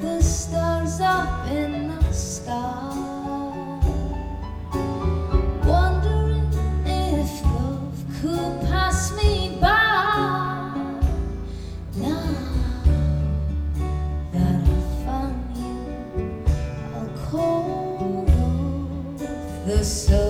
the stars up in the sky. Wondering if love could pass me by. Now that I found you, I'll call the.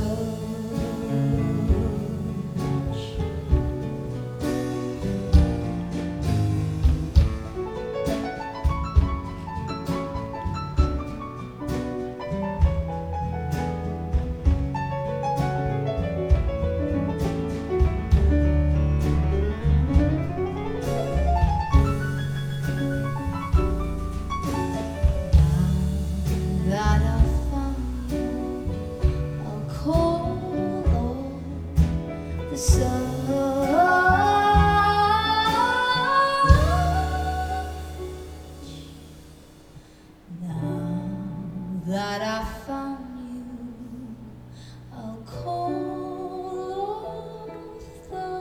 that I found you, I'll call off the.